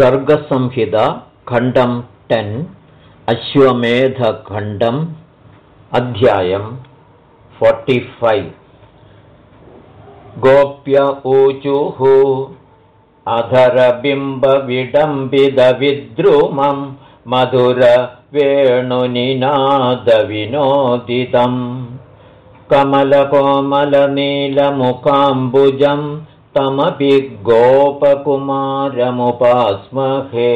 गर्गसंहिता खण्डं टेन् अश्वमेधखण्डम् अध्यायम् फोर्टिफैव् गोप्य ऊचुः अधरबिम्बविडम्बिदविद्रुमं मधुरवेणुनिनादविनोदितम् कमलकोमलनीलमुखाम्बुजम् तमपि गोपकुमारमुपास्महे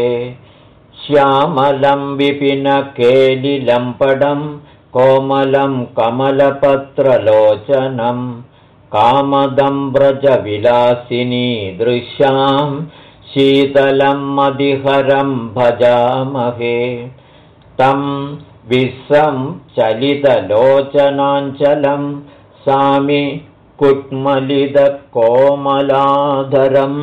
श्यामलं विपिनकेलिलम्पडं कोमलं कमलपत्रलोचनं कामदं व्रजविलासिनी दृश्यां शीतलं मदिहरं भजामहे। तं विश्वं चलितलोचनाञ्चलं सामि कुट्मलिदकोमलाधरम्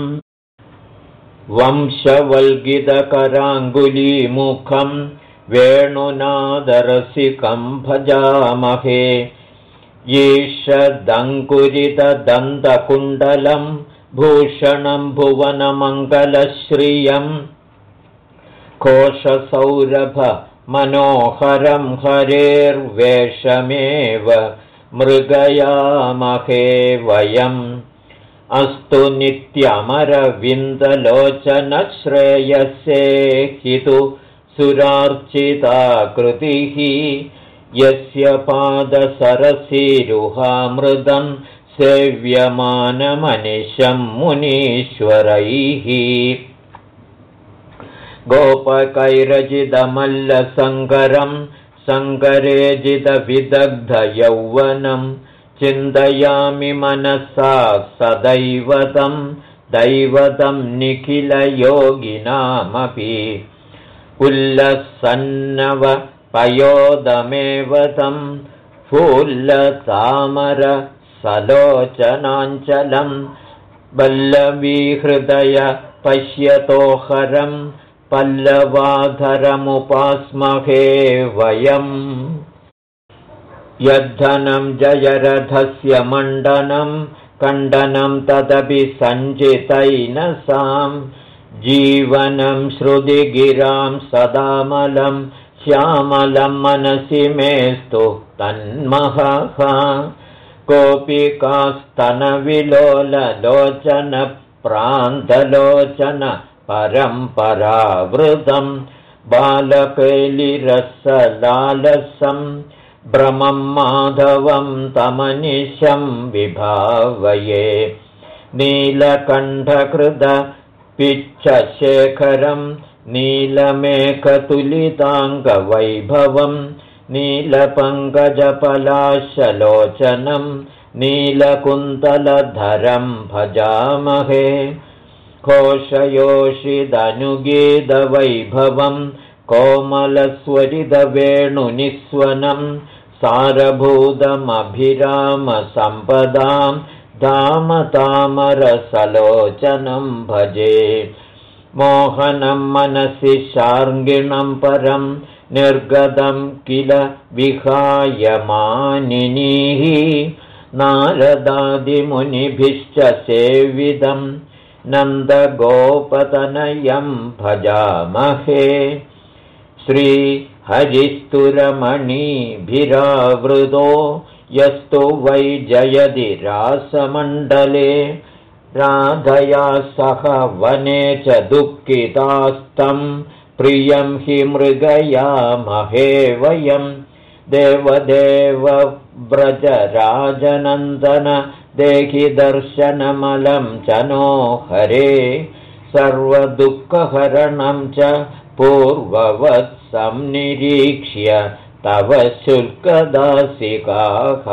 वंशवल्गिदकराङ्गुलीमुखं वेणुनादरसिकं भजामहे ईषदङ्कुरितदन्तकुण्डलं भूषणं भुवनमङ्गलश्रियम् कोशसौरभमनोहरं हरेर्वेषमेव मृगयामहे वयम्। अस्तु नित्यमरविन्दलोचनश्रेयसे हितु सुरार्चिताकृतिः। यस्य पादसरसीरुहामृदं सेव्यमानमनिशं मुनीश्वरैः। गोपकैरजिदमल्लसङ्करम् सङ्करेजितविदग्धयौवनं चिन्तयामि मनसा सदैवतं दैवतं निखिलयोगिनामपि। उल्लसन्नवपयोदमेव तं फुल्लतामरसलोचनाञ्चलं वल्लवीहृदय पश्यतोहरम् पल्लवाधरमुपास्महे वयम्। यद्धनं जयरथस्य मण्डनं कण्डनं तदपि सञ्चितैनसां जीवनं श्रुतिगिरां सदामलं श्यामलं मनसि मेस्तु तन्महः कोऽपिकास्तनविलोललोचनप्रान्तलोचन परम्परावृतं बालकैलिरसलालसं भ्रमं माधवं तमनिशं विभावये। नीलकण्ठकृदपिच्छेखरं नीलमेघतुलिताङ्गवैभवं नीलपङ्कजपलाशलोचनं नीलकुन्तलधरं भजामहे घोषयोषिदनुगीतवैभवं कोमलस्वरितवेणुनिस्वनं सारभूतमभिरामसम्पदां धामतामरसलोचनं भजे। मोहनं मनसि शार्ङ्गिणं परं निर्गतं किल विहाय मानिनीः नारदादिमुनिभिश्च सेविदम् नन्दगोपतनयं भजामहे। श्रीहरिस्तुरमणिभिरावृतो यस्तु वै जयति रासमण्डले राधया सह वने च दुःखितास्तं प्रियं हि मृगयामहे वयं। देवदेव व्रजराजनन्दन देहि दर्शनमलं च नो हरे सर्वदुःखहरणं च पूर्ववत् संनिरीक्ष्य तव शुल्कदासिकाः।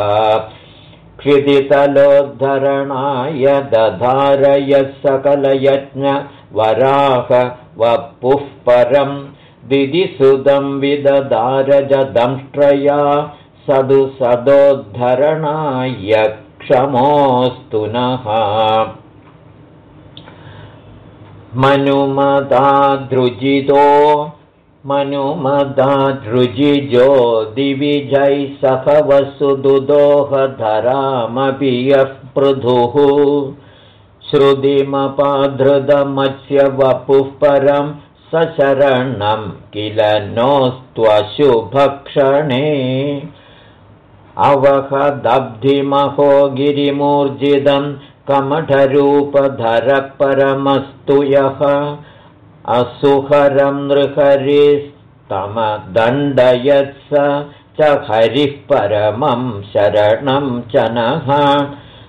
क्षितितलोद्धरणाय दधारय सकलयज्ञवराह वपुः परं दिदिसुदं विदधारजदंष्ट्रया सदु सदोद्धरणाय क्षमोऽस्तु नः। मनुमदादृजितो मनुमदादृजिजो दिविजै सह वसुदुदोहधरामपि यः पृथुः। श्रुतिमपाधृतमस्य वपुः परं सशरणं किल नोस्त्वशुभक्षणे अवहदब्धिमहो गिरिमूर्जितं कमठरूपधरपरमस्तु यः। असुहरं नृहरिस्तमदण्डयत्स च हरिः परमं शरणं च नः।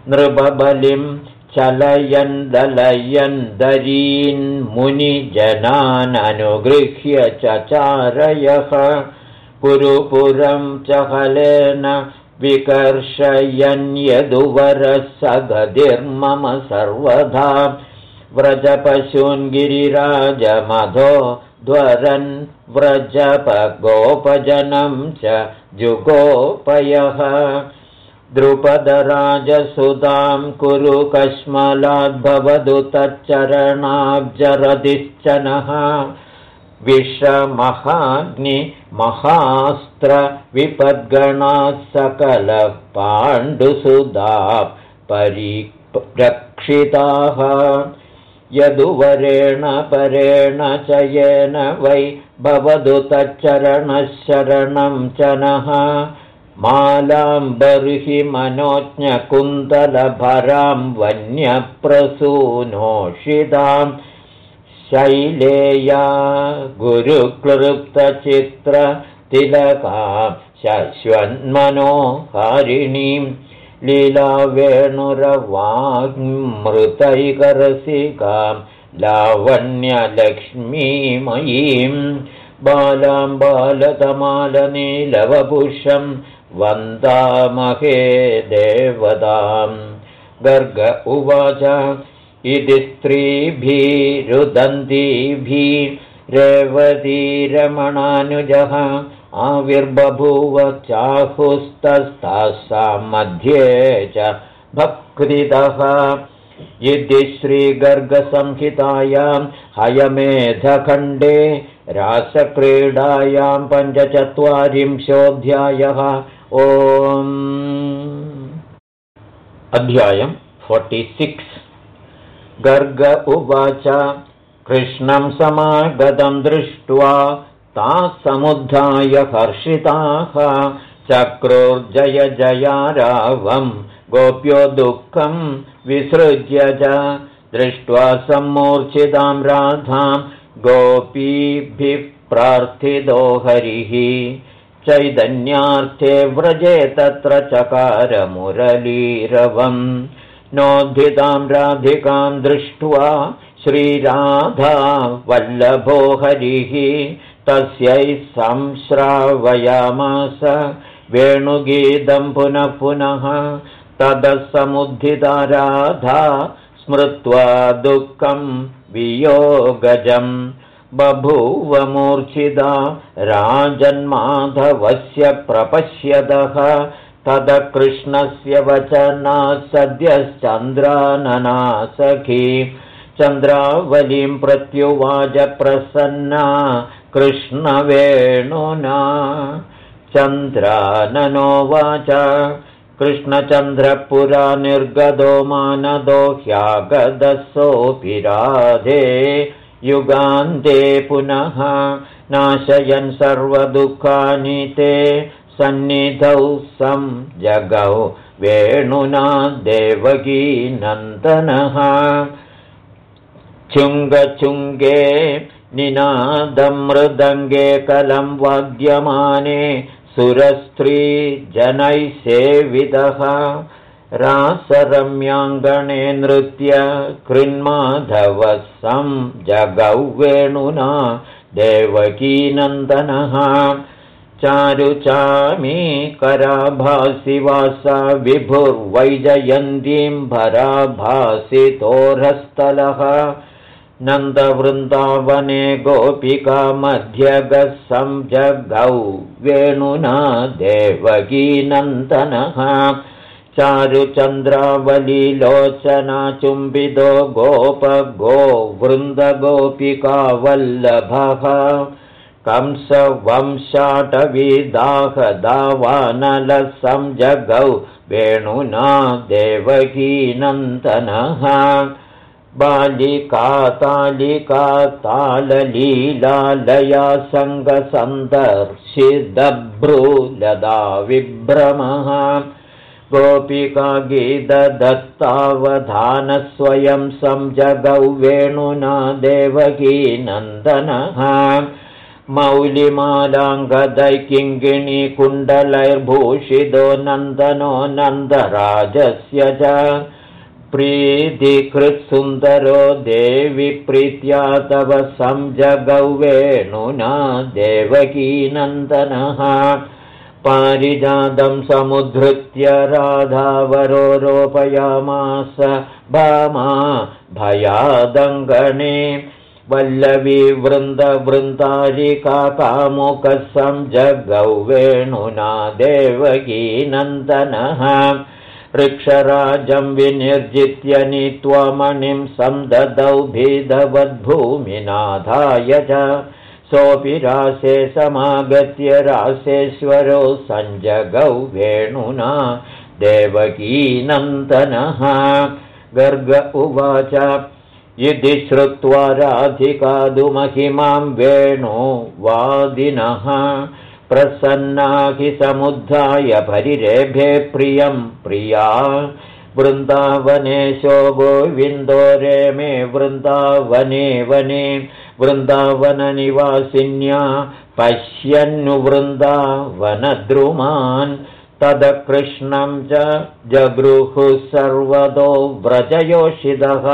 नृपबलिं चलयन् दलयन् दरीन्मुनिजनाननुगृह्य चचारयः पुरुपुरं च हलेन विकर्षयन्यदुवरः स गतिर्मम सर्वधा व्रजपशून् गिरिराजमधो ध्वरन् व्रजपगोपजनं च जुगोपयः। द्रुपदराजसुतां कुरु कश्मलाद्भवतु तच्चरणाब्जरदिश्च नः विषमहाग्निमहास्त्रविपद्गणात् सकलपाण्डुसुधा परिरक्षिताः यदुवरेण परेण च येन वै भवतु तच्चरणशरणं च नः। मालां बर्हि मनोज्ञकुन्तलभरां वन्यप्रसूनोषितां शैलेया गुरुक्लृप्तचित्रतिलकां शश्वन्मनोहारिणीं लीलावेणुरवाग्मृतैकरसिकां लावण्यलक्ष्मीमयीं बालां बालतमालनीलवपुषं वन्दामहे देवताम् गर्ग उवाच इति स्त्रीभिरुदन्तीभिरेवतीरमणानुजः आविर्बभूव चाहुस्तस्तासां मध्ये च भक्तितः। इति श्रीगर्गसंहितायां हयमेधखण्डे रासक्रीडायां पञ्चचत्वारिंशोऽध्यायः। ओम्। अध्यायम् फोर्टिसिक्स् गर्ग उवाच। कृष्णं समागतं दृष्ट्वा ताः समुद्धाय हर्षिताः। चक्रोर्जय जयारावं गोप्यो दुःखं विसृज्य च। दृष्ट्वा सम्मूर्च्छितां राधां गोपीभिः प्रार्थितो हरिः। चैतन्यार्थे व्रजे तत्र चकारमुरलीरवम् नोद्धितां राधिकां दृष्ट्वा श्रीराधा वल्लभो हरिः तस्यै संश्रावयामास वेणुगीतं पुनः पुनः ततः समुद्धिता राधा स्मृत्वा दुःखं वियोगजम् बभूवमूर्च्छिता राजन्माधवस्य प्रपश्यतः तद कृष्णस्य वचना सद्यश्चन्द्रानना सखी चन्द्रावलीं प्रत्युवाच प्रसन्ना कृष्णवेणुना। चन्द्राननोवाच कृष्णचन्द्रपुरा निर्गतो मानदो ह्यागदसोऽपि राधे। युगान्ते पुनः नाशयन् सर्वदुःखानि ते सन्निधौ सं जगौ वेणुना देवकीनन्दनः। चुङ्गचुङ्गे निनादं मृदङ्गे कलं वाद्यमाने सुरस्त्रीजनैः सेविदः रासरम्याङ्गणे नृत्य कृन्माधवः सं जगौ वेणुना देवकीनन्दनः चारुचामी कराभासि वासा विभुर्वैजयन्तीं भराभासितोरस्थलः नन्दवृन्दावने गोपिका मध्यगः जगौ वेणुना देवकीनन्दनः चारुचन्द्रावलीलोचनाचुम्बितो गोप गो वृन्दगोपिका वल्लभः कंसवंशाटविदाहदावानलसं जगौ वेणुना देवकीनन्दनः बालिका तालिका ताललीलालया सङ्गसन्दर्शिदभ्रूलदा विभ्रमः गोपिका गीतदत्तावधानस्वयं संजगौ वेणुना देवकीनन्दनः मौलिमालाङ्गदैकिङ्गिणीकुण्डलैर्भूषितो नन्दनो नन्दराजस्य च प्रीतिकृत्सुन्दरो देवि प्रीत्या तव संजगौ वेणुना देवकीनन्दनः पारिजातं समुद्धृत्य राधावरो रोपयामास भामा भयादङ्गणे वल्लवी संजगौ वेणुना देवकीनन्दनः वृक्षराजं विनिर्जित्य नीत्वा मणिं सन्ददौ भीधवद्भूमिनाधाय च। सोऽपि रासे समागत्य रासेश्वरो सञ्जगौ वेणुना देवकीनन्दनः गर्ग उवाच इति श्रुत्वा राधिकादुमहिमां वेणो वादिनः प्रसन्नाहि समुद्धाय परिरेभे प्रियं प्रिया। वृन्दावनेशो गोविन्दो रेमे वृन्दावने वने वृन्दावननिवासिन्या पश्यन्नुवृन्दावनद्रुमान् तदकृष्णं च जगृहुः सर्वतो व्रजयोषितः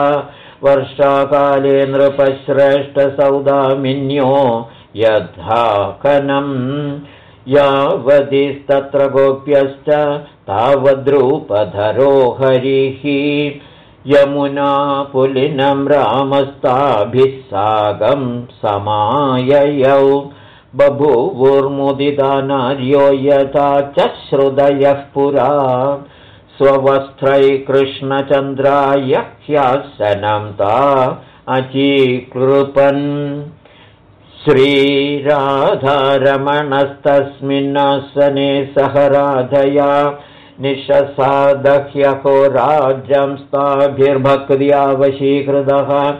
वर्षाकाले नृपश्रेष्ठसौदामिन्यो यथा कनम् यावदिस्तत्र गोप्यश्च तावद्रूपधरो हरिः यमुना पुलिनं रामस्ताभिः सागं समाययौ। बभूवुर्मुदिता नार्यो यथा च श्रुदयः पुरा स्ववस्त्रैकृष्णचन्द्राय ह्यासनं ता अचीकृपन्। श्रीराधारमणस्तस्मिन्नासने सह राधया निशसादह्यहो राज्यं स्थाभिर्भक्त्यावशीकृतः।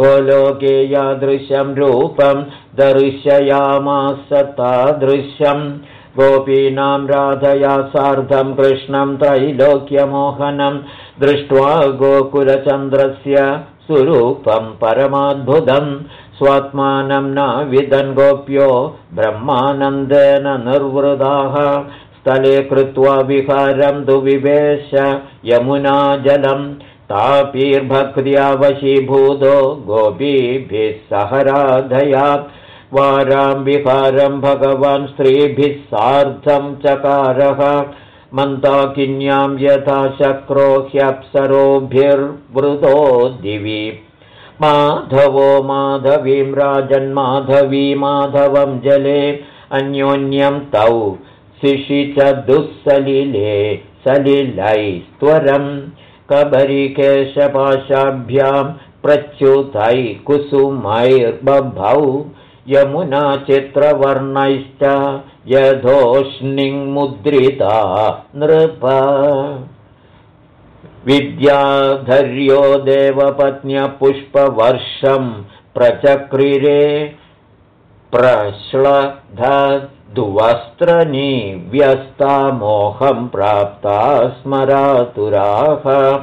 गोलोके यादृशं रूपं दर्शयामास तादृश्यम् गोपीनां राधया सार्धं कृष्णं त्रैलोक्यमोहनं दृष्ट्वा गोकुलचन्द्रस्य सुरूपं परमाद्भुतं। स्वात्मानं न विदन् गोप्यो ब्रह्मानन्देन निर्वृदाः। स्थले कृत्वा विहारं दुविवेश यमुना जलं तापीर्भक्त्या वशीभूतो गोपीभिः सह राधया विहारं भगवान् स्त्रीभिः सार्धं चकारः मन्ताकिन्यां यथा शक्रो ह्यप्सरोभिर्वृतो दिवि। माधवो माधवीं राजन्माधवी माधवं जले अन्योन्यं तौ शिशि सलिलैस्त्वरं कबरिकेशपाशाभ्यां प्रच्युतै कुसुमैर्बभौ यमुनाचित्रवर्णैश्च यथोष्णिङ्मुद्रिता नृप। विद्याधर्यो देवपत्न्यपुष्पवर्षं प्रचक्रिरे प्रश्लधद्वस्त्रनिव्यस्ता मोहं प्राप्ता स्मरातुराः।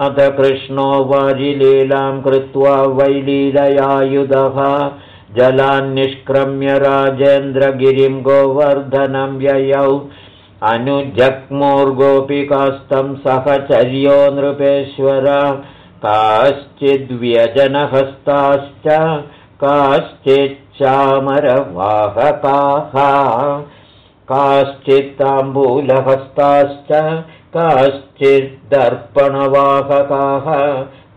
अथ कृष्णो वारिलीलां कृत्वा वैलीलयायुधः जलान्निष्क्रम्य राजेन्द्रगिरिं गोवर्धनं ययौ। अनुजग्मुर्गोपिकास्तं सहचर्यो नृपेश्वर। काश्चिद्व्यजनहस्ताश्च काश्चिच्चामरवाहकाः। काश्चित्ताम्बूलहस्ताश्च काश्चिद्दर्पणवाहकाः।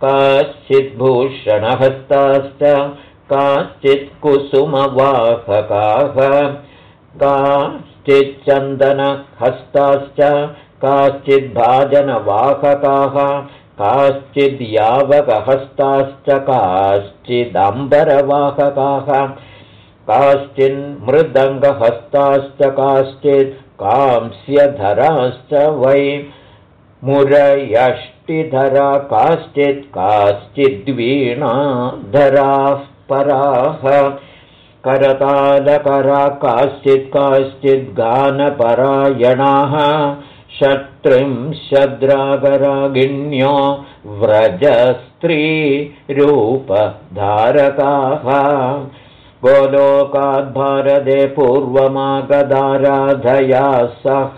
काश्चिद्भूषणहस्ताश्च काश्चित्कुसुमवाहकाः। काश्चिच्चन्दनहस्ताश्च काश्चिद्भाजनवाहकाः काश्चिद्यावकहस्ताश्च काश्चिदम्बरवाहकाः। काश्चिन्मृदङ्गहस्ताश्च काश्चित् कांस्यधराश्च वै मुरयष्ट मुष्टिधरा काश्चित् काश्चिद्वीणाधराः पराः। करतालकरा काश्चित् काश्चिद्गानपरायणाः शद्रागरागिण्यो व्रजस्त्रीरूपधारकाः। गोलोकाद्भारते पूर्वमागदाराधया सह।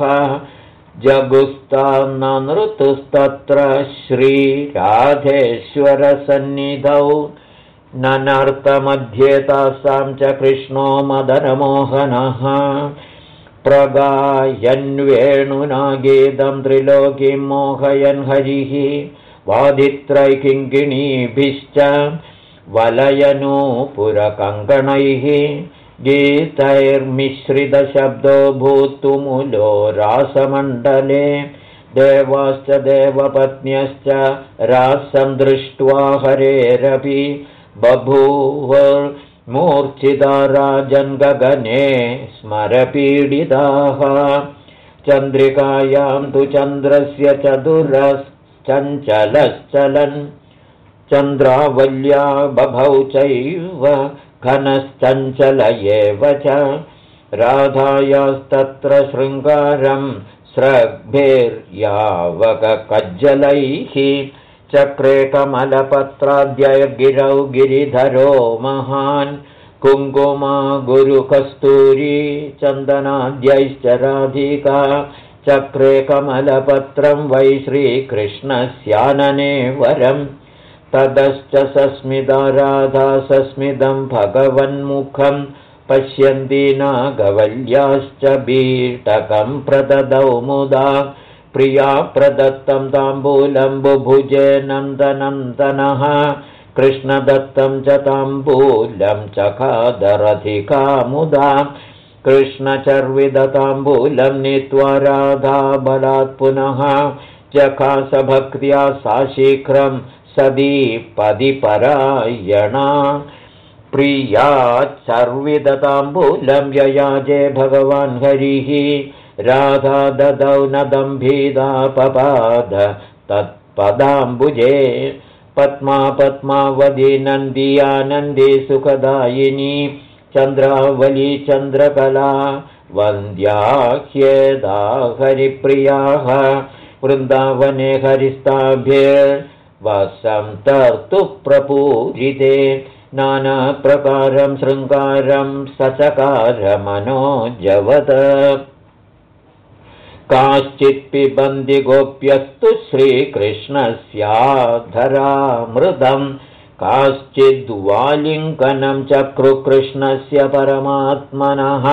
जगुस्तान्नृतुस्तत्र श्रीराधेश्वरसन्निधौ ननर्तमध्ये तासां च कृष्णो मदनमोहनः प्रगायन्वेणुना गीतं त्रिलोकीं मोहयन् हरिः वादित्रैकिङ्किणीभिश्च वलयनूपुरकङ्कणैः गीतैर्मिश्रितशब्दो भूतुमुलो रासमण्डले देवाश्च देवपत्न्यश्च रासं दृष्ट्वा हरेरपि बभूव मूर्च्छिता राजन्गगने स्मरपीडिताः। चन्द्रिकायां तु चन्द्रस्य चतुरश्चञ्चलश्चलन्। चन्द्रावल्या बभौ चैव घनश्चञ्चल एव च। राधायास्तत्र शृङ्गारं स्रग्भिर्यावकज्जलैः चक्रे कमलपत्राद्यगिरौ गिरिधरो महान् कुङ्कुमा गुरुकस्तूरी चन्दनाद्यैश्च राधिका चक्रे कमलपत्रं वै श्रीकृष्णस्यानने वरम् ततश्च सस्मिता राधा सस्मितं भगवन्मुखं पश्यन्ती नागवल्याश्च बीटकं प्रददौ मुदा प्रिया प्रदत्तं ताम्बूलं बुभुजे नन्दनन्दनः कृष्णदत्तं च ताम्बूलं चखादरधिका मुदा कृष्णचर्विदताम्बूलं नीत्वा राधा बलात् पुनः चखासभक्त्या सा शीघ्रं सदीपदिपरायणा प्रियाच्चर्विदताम्बूलं ययाजे भगवान् हरिः राधा ददौ नदम्भीदापपाद तत्पदाम्बुजे। पद्मा पद्मावधी नन्दी सुखदायिनी चन्द्रावली चन्द्रकला वन्द्याह्येदा हरिप्रियाः वृन्दावने वसं तर्तु प्रपूजिते नानाप्रकारं शृङ्गारं सचकारमनोजवद काश्चित्पिबन्दिगोप्यस्तु श्रीकृष्णस्याधरामृदम् काश्चिद्वालिङ्कनं चक्रुकृष्णस्य परमात्मनः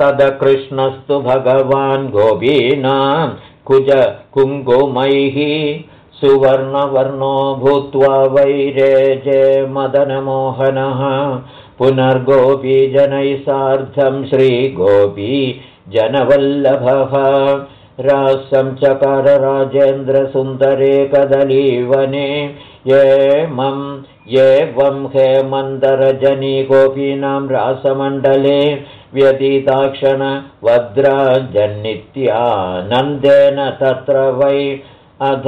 तदकृष्णस्तु भगवान् गोपीनां कुज कुङ्कुमैः सुवर्णवर्णो भूत्वा वैरेजे मदनमोहनः पुनर्गोपीजनैः सार्धं श्रीगोपी जनवल्लभः। रासं चकारराजेन्द्रसुन्दरे कदलीवने एवं एवं हेमन्दरजनी गोपीनां रासमण्डले व्यतीताक्षणवद्राजन्नित्यानन्देन तत्र वै अध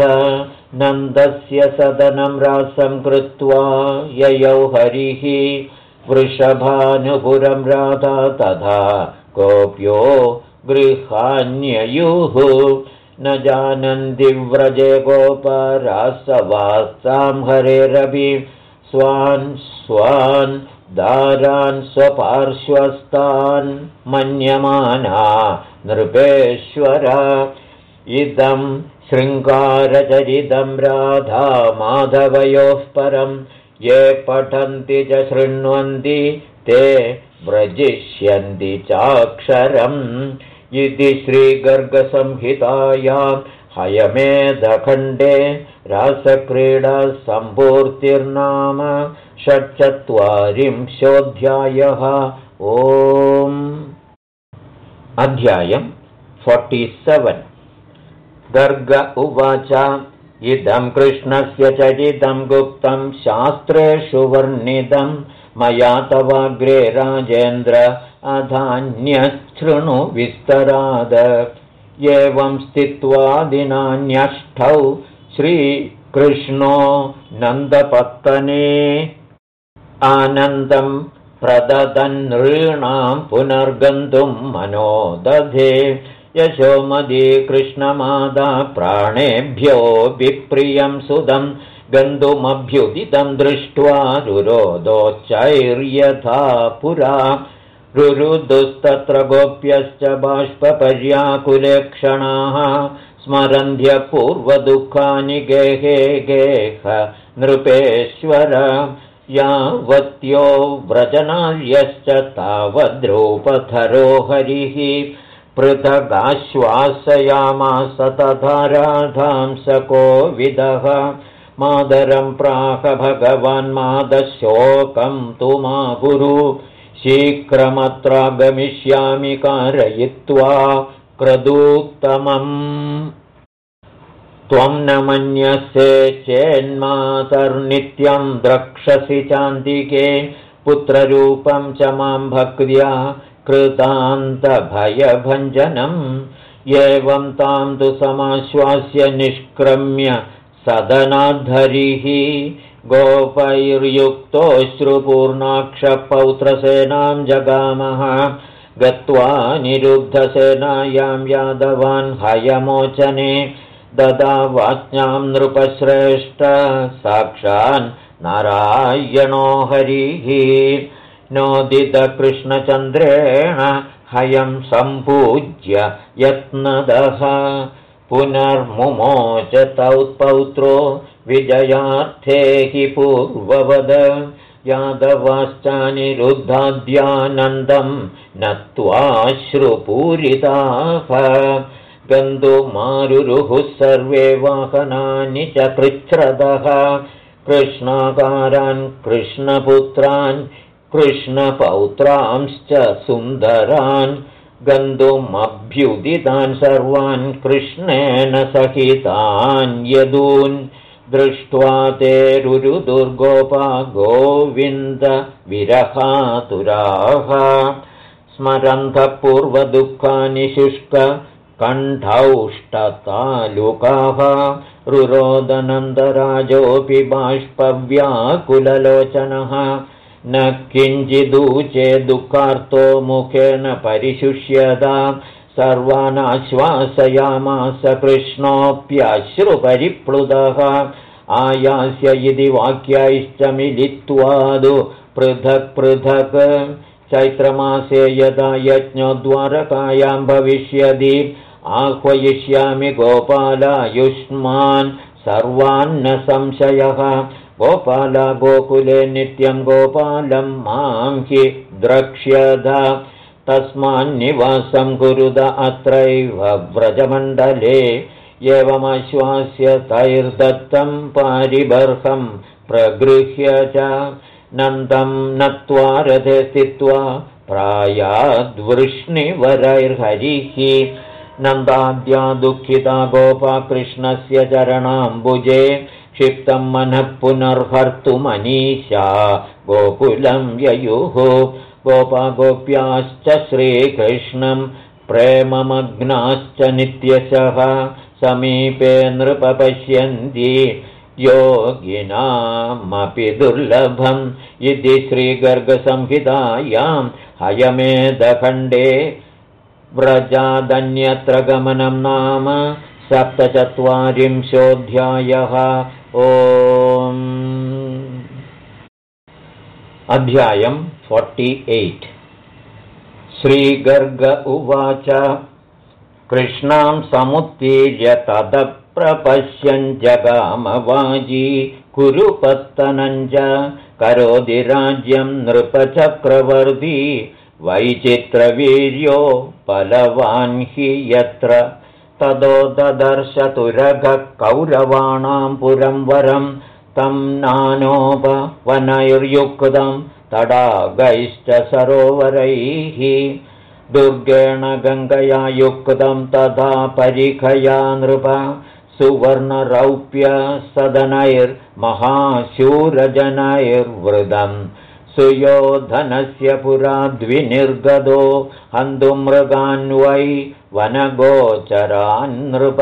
नन्दस्य सदनं रासं कृत्वा ययौ हरिः वृषभानुपुरं राधा तथा कोऽप्यो गृहान्ययुः। न जानन्ति गोपरासवासां हरेरभि स्वान् स्वान् दारान् स्वपार्श्वस्थान् मन्यमाना नृपेश्वर। इदं शृङ्गारचरितं राधा माधवयोः परं। ये पठन्ति च शृण्वन्ति ते व्रजिष्यन्ति चाक्षरम् इति श्रीगर्गसंहितायां हयमेधखण्डे रासक्रीडासम्पूर्तिर्नाम षट्चत्वारिंशोऽध्यायः। ओम्। अध्यायम् फोर्टि सेवेन्। गर्ग उवाच। इदं कृष्णस्य चरितं गुप्तं शास्त्रेषु वर्णितम् मया तवाग्रे राजेन्द्र अधान्यशृणु विस्तराद। एवं स्थित्वा दिनान्यष्टौ श्रीकृष्णो नन्दपत्तने। आनन्दं प्रददन्नॄणां पुनर्गन्तुं मनो दधे यशोमदी कृष्णमादा प्राणेभ्यो विप्रियं सुदं गन्तुमभ्युदितं दृष्ट्वा रुरोदोच्चैर्यथा पुरा। रुरुदुस्तत्र गोप्यश्च बाष्पर्याकुलेक्षणाः स्मरन्ध्यपूर्वदुःखानि गेहे गेह नृपेश्वर। यावत्यो व्रजनार्यश्च तावद्रूपधरो हरिः। पृथगाश्वासयामास तथा राधांसकोविदः मादरं प्राह भगवान्मादशोकं तु मा गुरु। शीघ्रमत्र गमिष्यामि कारयित्वा क्रदूत्तमम् त्वं न मन्यसे चेन्मातर्नित्यं द्रक्षसि चान्दिके पुत्ररूपं च मां भक्त्या कृतान्तभयभञ्जनम्। एवं तां तु समाश्वास्य निष्क्रम्य सदनाद्धरिः गोपैर्युक्तोऽश्रुपूर्णाक्षपौत्रसेनां जगामः गत्वा निरुद्धसेनायां यादवान् हयमोचने ददा वाच्यां नृपश्रेष्ठ साक्षान् नारायणो हरिः। नोदितकृष्णचन्द्रेण हयं सम्पूज्य यत्नदः पुनर्मुमोच तौ पौत्रो विजयार्थे हि पूर्ववद। यादवाश्चानिरुद्धाद्यानन्दं नत्वाश्रुपूरिताः गन्तुमारुरुः सर्वे वाहनानि च कृच्छ्रदः। कृष्णाकारान् कृष्णपुत्रान् कृष्णपौत्रांश्च सुन्दरान् गन्तुमभ्युदितान् सर्वान् कृष्णेन सहितान् यदून् दृष्ट्वा ते रुरुदुर्गोपा गोविन्दविरहातुराः स्मरन्धपूर्वदुःखानि शुष्क कण्ठौष्टतालुकाः रुरोदनन्दराजोऽपि बाष्पव्याकुललोचनः न किञ्चिदूचे दुःखार्तो मुखेन परिशुष्यता सर्वानाश्वासयामास कृष्णोऽप्यश्रुपरिप्लुतः। आयास्य इति वाक्यैश्च मिलित्वादु पृथक् पृथक्। चैत्रमासे यदा यज्ञोद्वारकायां भविष्यति आह्वयिष्यामि गोपालायुष्मान् सर्वान्न संशयः गोपाला गोकुले नित्यं गोपालं मां हि द्रक्ष्यद। तस्मान्निवासं कुरुद अत्रैव व्रजमण्डले एवमश्वास्य तैर्दत्तं पारिबर्हं प्रगृह्य च। नन्दं नत्वा रथे स्थित्वा प्रायाद्वृष्णिवरैर्हरिः। नन्दाद्या दुःखिता गोपा कृष्णस्य चरणाम्बुजे क्षिप्तं मनः पुनर्हर्तुमनीषा गोकुलं ययुः। गोपागोप्याश्च श्रीकृष्णं प्रेममग्नाश्च नित्यशः समीपे नृपपश्यन्ति योगिनामपि दुर्लभम् इति श्रीगर्गसंहितायां हयमेधखण्डे व्रजादन्यत्र गमनं नाम। सप्तचत्वारिंशोऽध्यायः ओ अध्यायम् फोर्टि एय्ट् श्रीगर्ग उवाच। कृष्णां समुत्तीर्य तदप्रपश्यन् जगामवाजी कुरुपत्तनञ्च। करोति राज्यं नृपचक्रवर्ती। वैचित्रवीर्यो बलवान् हि यत्र तदो ददर्शतुरगः कौरवाणां पुरं वरं तं नानोपवनैर्युक्तं तडागैश्च सरोवरैः। दुर्गेण गङ्गया युक्तं तथा परिखया नृप सुवर्णरौप्यसदनैर्महाशूरजनैर्वृदम् सुयोधनस्य पुरा द्विनिर्गतो हन्तुमृगान्वै वनगोचरान्नृप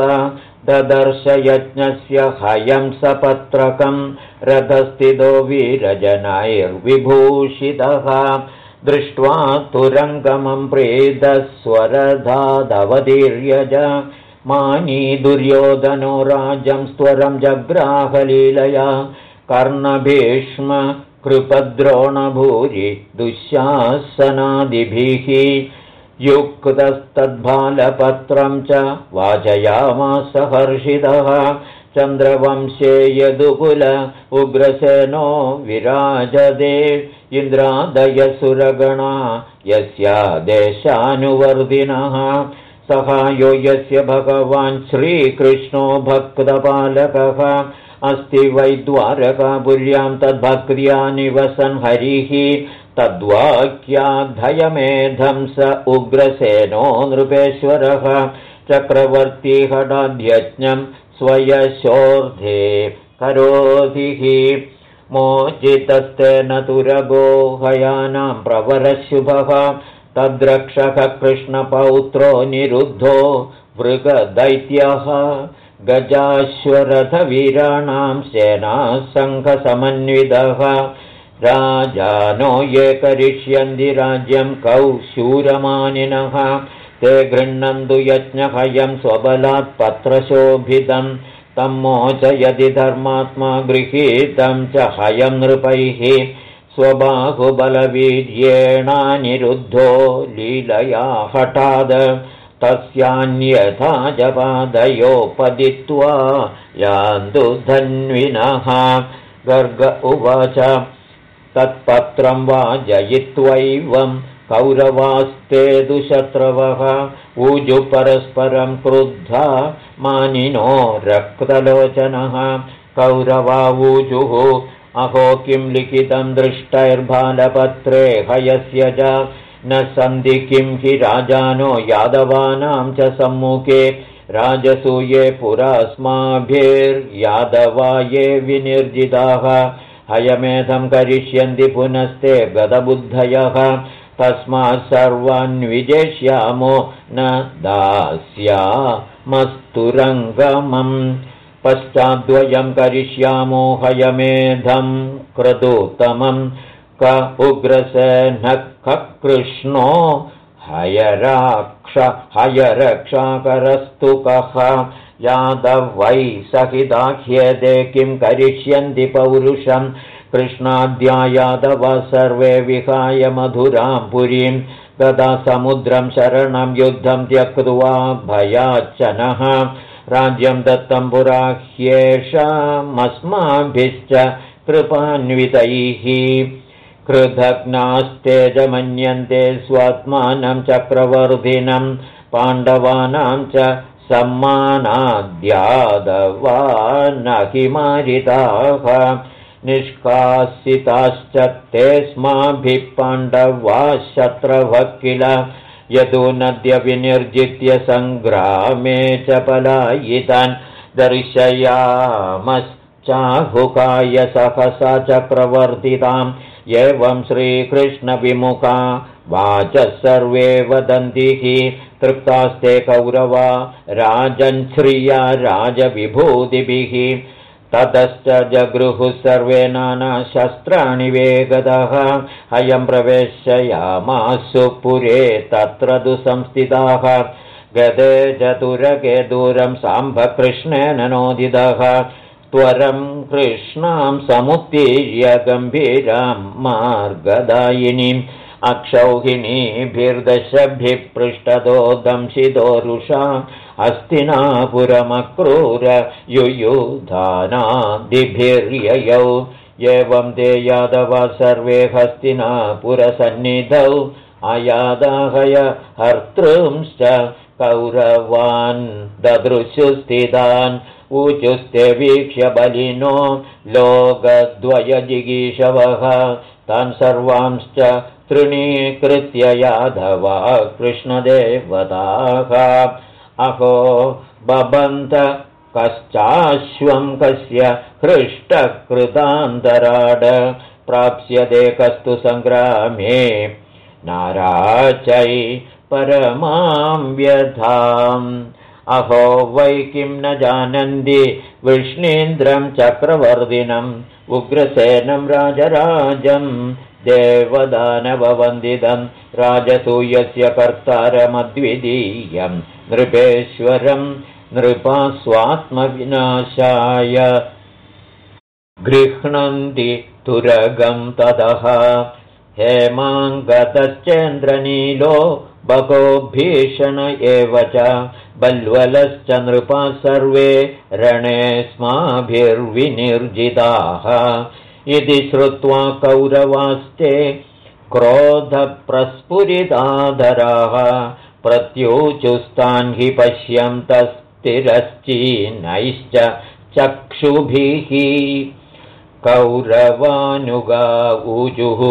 ददर्शयज्ञस्य हयं सपत्रकं रथस्थितो वीरजनैर्विभूषितः। दृष्ट्वा तुरङ्गमं प्रेदस्वरधादवतीर्यज मानी दुर्योधनो राजं स्वरं जग्राहलीलया। कर्णभीष्म कृपद्रोणभूरि दुःशासनादिभिः युक्तस्तद्भालपत्रं च वाचयामास हर्षितः। चन्द्रवंशे यदुकुल उग्रसेनो विराजदे। इन्द्रादयसुरगणा यस्या देशानुवर्धिनः। सहायो यस्य भगवान् श्रीकृष्णो भक्तपालकः अस्ति वैद्वारकापुर्यां तद्भक्त्या निवसन् हरिः। तद्वाक्याधयमेधं स उग्रसेनो नृपेश्वरः। चक्रवर्ती हडाद्यज्ञं स्वयशोर्धे करोधिः मोचितस्तेन तुरगो हयानां प्रवरशुभः। तद्रक्षः कृष्णपौत्रो निरुद्धो मृगदैत्यः गजाश्वरथवीराणां सेनासङ्घसमन्वितः। राजानो ये करिष्यन्ति राज्यं कौ शूरमानिनः ते गृह्णन्तु यज्ञहयं स्वबलात् पत्रशोभितं। तं मोचयदि धर्मात्मा गृहीतं च हयं नृपैः। स्वबाहुबलवीर्येणानिरुद्धो लीलया हठाद तस्यान्यथा जपादयोपदित्वा यान्तु धन्विनः गर्ग उवाच तत्पत्रं वा जयित्वैवं कौरवास्ते दुशत्रवः। ऊजु परस्परं क्रुद्धा मानिनो रक्तलोचनः। कौरवावूजुः अहो किं लिखितं दृष्टैर्बालपत्रे हयस्य च न सन्धि किं हि राजानो यादवानां च सम्मुखे। राजसूये पुरास्माभिर्यादवा ये विनिर्जिताः। हयमेधं करिष्यन्ति पुनस्ते गतबुद्धयः तस्मात् सर्वान्विजेष्यामो न दास्यामस्तुरङ्गमम्। पश्चाद्वयं करिष्यामो हयमेधं क्रतुत्तमं क उग्रसेनः कृष्णो हयराक्ष हयरक्षाकरस्तु कः? यादव सहिताह्यते किं करिष्यन्ति पौरुषं कृष्णाद्या यादव सर्वे विहाय मधुरां पुरीं तदा समुद्रं शरणं युद्धं त्यक्त्वा भयाच्चनः। राज्यं दत्तं पुरा ह्येषामस्माभिश्च कृपान्वितैः कृधग्नास्तेजमन्यन्ते स्वात्मानं चक्रवर्धिनं पाण्डवानां च सम्मानाद्यादवानहिमारिताः निष्कासिताश्च ते स्माभिः पाण्डवाः शत्रवः किल यदु नद्य विनिर्जित्य सङ्ग्रामे च पलायितान् दर्शयामश्चाहुकाय सहसा चक्रवर्तिताम् एवं श्रीकृष्णविमुखा वाचः सर्वे वदन्ति तृप्तास्ते कौरवा राजन्श्रिया राजविभूतिभिः। ततश्च जगृहुः सर्वे नानाशस्त्राणि वेगतः अयं प्रवेशयामासु पुरे तत्र तु संस्थिताः गदे चतुरके दूरं साम्भकृष्णेन नोदितः त्वरं कृष्णां समुत्तीर्य गम्भीरां मार्गदायिनीम् अक्षौहिणीभिर्दशभिः पृष्ठतो दंशितोरुषा अस्तिनापुरमक्रूर युयुधानादिभिर्ययौ। एवं ते यादव सर्वे हस्तिनापुरसन्निधौ। अयादाहय हर्तृंश्च कौरवान् ददृशुस्थितान् ऊचुस्ते वीक्ष्य बलिनो लोकद्वयजिगीषवः तान् सर्वांश्च तृणीकृत्य यादवा कृष्णदेवताः। अहो बबन्त कश्चाश्वं कस्य हृष्टकृतान्तराड प्राप्स्यते कस्तु सङ्ग्रामे। नाराचै परमां व्यथाम् अहो वै किं न जानन्ति विष्णीन्द्रं चक्रवर्दिनम् उग्रसेनं राजराजं देवदानववन्दितं राजसूयस्य कर्तारमद्वितीयं नृपेश्वरं नृपास्वात्मविनाशाय गृह्णन्ति तुरगं ततः हेमाङ्गतश्चेन्द्रनीलो बको भीषण एव च बल्वलश्च नृपा सर्वे रणे स्माभिर्विनिर्जिताः। इति श्रुत्वा कौरवास्ते क्रोधप्रस्फुरिताधराः प्रत्यूचुस्तान् हि पश्यन्तस्तिरश्चीनैश्च चक्षुभिः। कौरवानुगा ऊजुः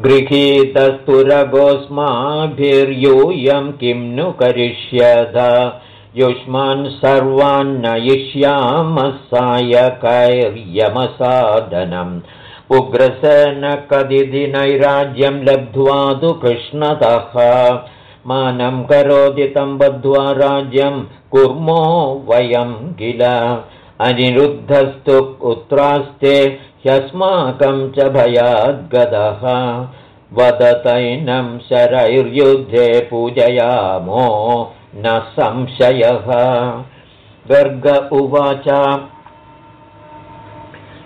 गृहीतस्तुरगोस्माभिर्यूयं किं नु करिष्यथ युष्मान् सर्वान् नयिष्यामः सायकैर्यमसाधनम्। उग्रसेन कदिदिनैराज्यं लब्ध्वा तु कृष्णतः। मानं करोति तं बद्ध्वा राज्यं कुर्मो वयं किल? अनिरुद्धस्तु पुत्रास्ते ह्यस्माकं च भयाद्गदः वदतैनं शरैर्युद्धे पूजयामो न संशयः। गर्ग उवाच।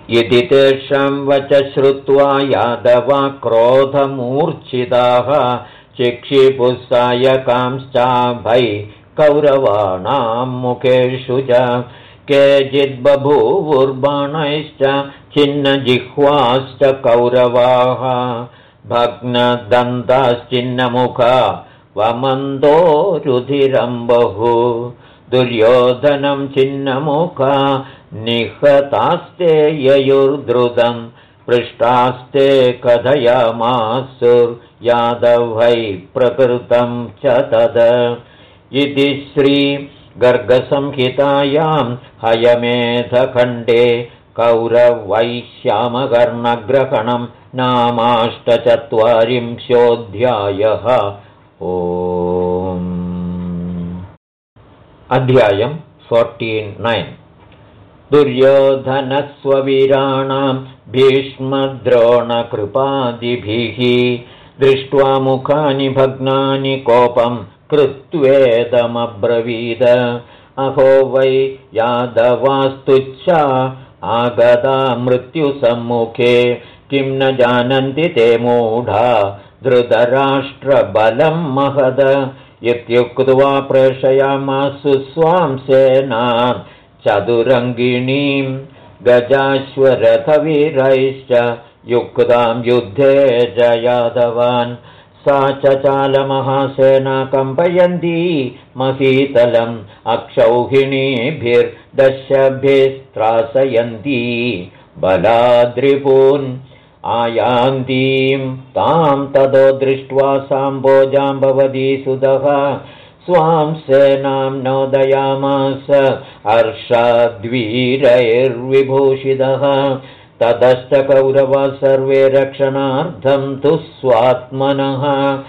इति तेषां वच श्रुत्वा यादवा क्रोधमूर्च्छिताः चिक्षिपुस्सायकांश्चाभै कौरवाणां मुखेषु च केचिद्बभूवुर्बाणैश्च छिन्नजिह्वाश्च कौरवाः भग्नदन्ताश्चिन्नमुखा वमन्दो बहु दुर्योधनं छिन्नमुखा निहतास्ते ययुर्द्रुतं पृष्टास्ते कथयामासुर्यादवै प्रकृतं च तद। इति श्रीगर्गसंहितायां हयमेधखण्डे कौरवैश्यामकर्णग्रहणं नामाष्टचत्वारिंशोऽध्यायः। ओ अध्यायम् फोर्टीन्। नैन् दुर्योधनस्ववीराणां भीष्मद्रोणकृपादिभिः दृष्ट्वा मुखानि भग्नानि कोपं कृत्वेदमब्रवीद। अहो वै यादवास्तुच्छा आगता मृत्युसम्मुखे। किं न जानन्ति ते मूढा धृतराष्ट्रबलं महद। इत्युक्त्वा प्रेषयामासु स्वां सेनां चतुरङ्गिणीं गजाश्वरथवीरैश्च युक्तां युद्धे च यादवान् सा च चालमहासेना कम्पयन्ती महीतलम् अक्षौहिणीभिर्दशभिस्त्रासयन्ती बलाद्रिपून् आयान्तीं तां ततो दृष्ट्वा साम्भोजाम्भवती सुधः स्वां सेनां नोदयामास हर्षद्वीरैर्विभूषितः ततश्च कौरवा सर्वे रक्षणार्थं तु स्वात्मनः।